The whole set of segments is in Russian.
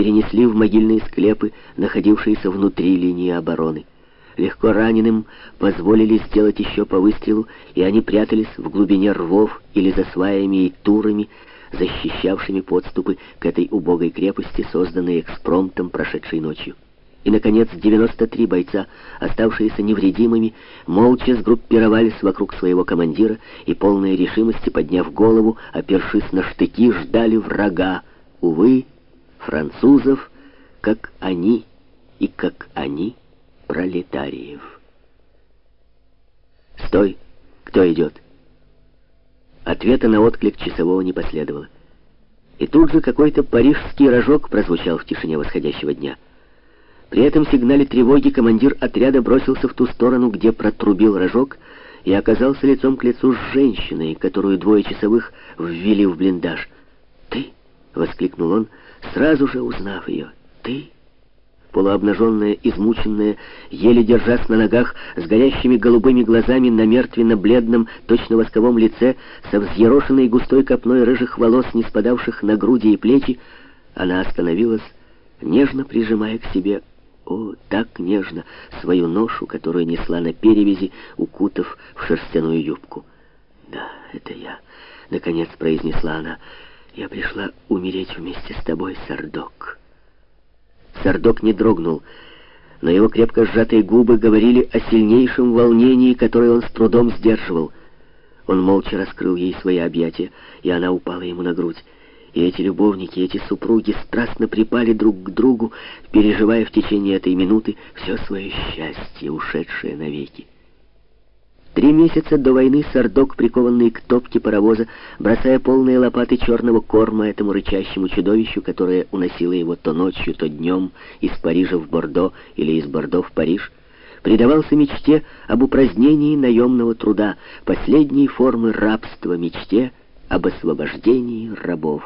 перенесли в могильные склепы, находившиеся внутри линии обороны. Легко раненым позволили сделать еще по выстрелу, и они прятались в глубине рвов или за сваями и турами, защищавшими подступы к этой убогой крепости, созданной экспромтом прошедшей ночью. И, наконец, 93 бойца, оставшиеся невредимыми, молча сгруппировались вокруг своего командира и, полной решимости, подняв голову, опершись на штыки, ждали врага, увы, французов, как они и как они пролетариев. «Стой! Кто идет?» Ответа на отклик часового не последовало. И тут же какой-то парижский рожок прозвучал в тишине восходящего дня. При этом сигнале тревоги командир отряда бросился в ту сторону, где протрубил рожок, и оказался лицом к лицу с женщиной, которую двое часовых ввели в блиндаж. Воскликнул он, сразу же узнав ее. «Ты?» полуобнаженная, измученная, еле держась на ногах, с горящими голубыми глазами на мертвенно-бледном, точно восковом лице, со взъерошенной густой копной рыжих волос, не спадавших на груди и плечи, она остановилась, нежно прижимая к себе, о, так нежно, свою ношу, которую несла на перевязи, укутав в шерстяную юбку. «Да, это я», — наконец произнесла она, — «я пришла умереть вместе с тобой, Сардок». Сардок не дрогнул, но его крепко сжатые губы говорили о сильнейшем волнении, которое он с трудом сдерживал. Он молча раскрыл ей свои объятия, и она упала ему на грудь. И эти любовники, эти супруги страстно припали друг к другу, переживая в течение этой минуты все свое счастье, ушедшее навеки. Три месяца до войны Сардок, прикованный к топке паровоза, бросая полные лопаты черного корма этому рычащему чудовищу, которое уносило его то ночью, то днем из Парижа в Бордо или из Бордо в Париж, предавался мечте об упразднении наемного труда, последней формы рабства мечте об освобождении рабов.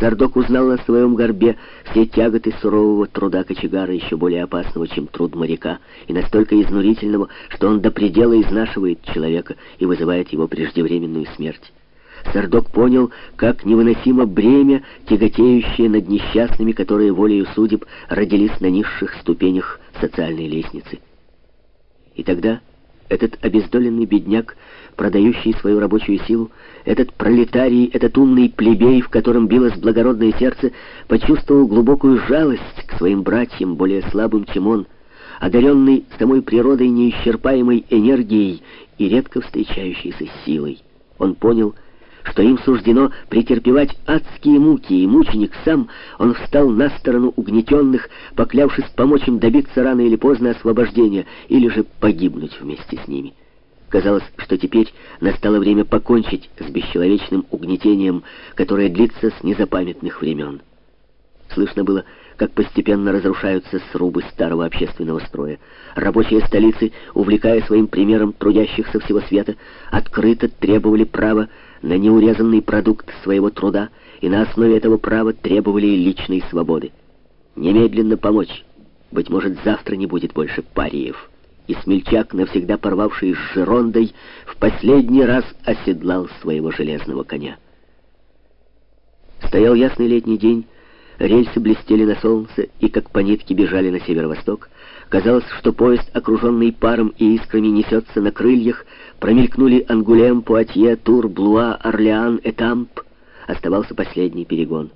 Сардок узнал на своем горбе все тяготы сурового труда кочегара, еще более опасного, чем труд моряка, и настолько изнурительного, что он до предела изнашивает человека и вызывает его преждевременную смерть. Сардок понял, как невыносимо бремя, тяготеющее над несчастными, которые волею судеб родились на низших ступенях социальной лестницы. И тогда этот обездоленный бедняк, продающий свою рабочую силу, этот пролетарий, этот умный плебей, в котором билось благородное сердце, почувствовал глубокую жалость к своим братьям, более слабым, чем он, одаренный самой природой неисчерпаемой энергией и редко встречающейся силой. Он понял, что им суждено претерпевать адские муки, и мученик сам, он встал на сторону угнетенных, поклявшись помочь им добиться рано или поздно освобождения, или же погибнуть вместе с ними. Казалось, что теперь настало время покончить с бесчеловечным угнетением, которое длится с незапамятных времен. Слышно было, как постепенно разрушаются срубы старого общественного строя. Рабочие столицы, увлекая своим примером трудящихся всего света, открыто требовали права на неурезанный продукт своего труда и на основе этого права требовали личной свободы. Немедленно помочь. Быть может, завтра не будет больше париев. И смельчак, навсегда порвавший с Жерондой, в последний раз оседлал своего железного коня. Стоял ясный летний день, Рельсы блестели на солнце и, как по нитке, бежали на северо-восток. Казалось, что поезд, окруженный паром и искрами, несется на крыльях. Промелькнули Ангулем, Пуатье, Тур, Блуа, Орлеан, Этамп. Оставался последний перегон.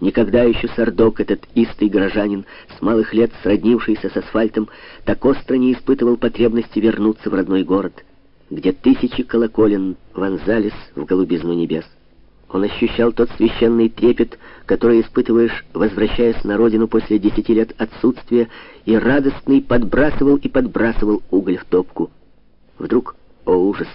Никогда еще Сардок, этот истый горожанин, с малых лет сроднившийся с асфальтом, так остро не испытывал потребности вернуться в родной город, где тысячи колоколен вонзались в голубизну небес. Он ощущал тот священный трепет, который испытываешь, возвращаясь на родину после десяти лет отсутствия, и радостный подбрасывал и подбрасывал уголь в топку. Вдруг, о ужас,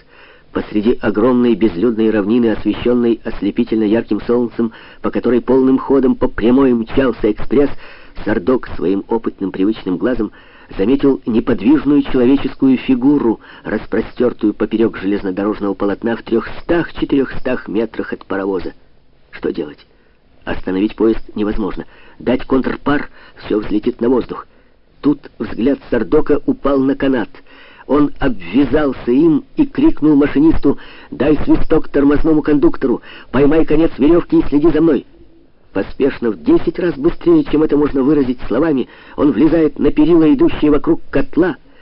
посреди огромной безлюдной равнины, освещенной ослепительно ярким солнцем, по которой полным ходом по прямой мчался экспресс, Сардок своим опытным привычным глазом заметил неподвижную человеческую фигуру, распростертую поперек железнодорожного полотна в трехстах-четырехстах метрах от паровоза. Что делать? Остановить поезд невозможно. Дать контрпар, все взлетит на воздух. Тут взгляд Сардока упал на канат. Он обвязался им и крикнул машинисту «Дай свисток тормозному кондуктору! Поймай конец веревки и следи за мной!» Поспешно, в десять раз быстрее, чем это можно выразить словами, он влезает на перила, идущие вокруг котла,